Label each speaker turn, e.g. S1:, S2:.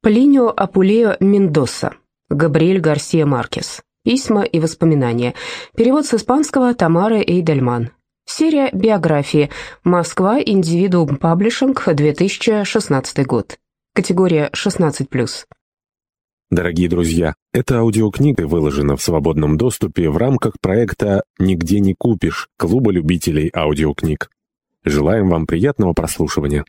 S1: Плинио Апулео Мендоса. Габриэль Гарсия Маркес. Письма и воспоминания. Перевод с испанского Тамары Эйдельман. Серия биографии. Москва. Индивидуум Паблишинг. 2016 год. Категория 16+.
S2: Дорогие друзья, эта аудиокнига выложена в свободном доступе в рамках проекта «Нигде не купишь» Клуба любителей аудиокниг. Желаем вам приятного прослушивания.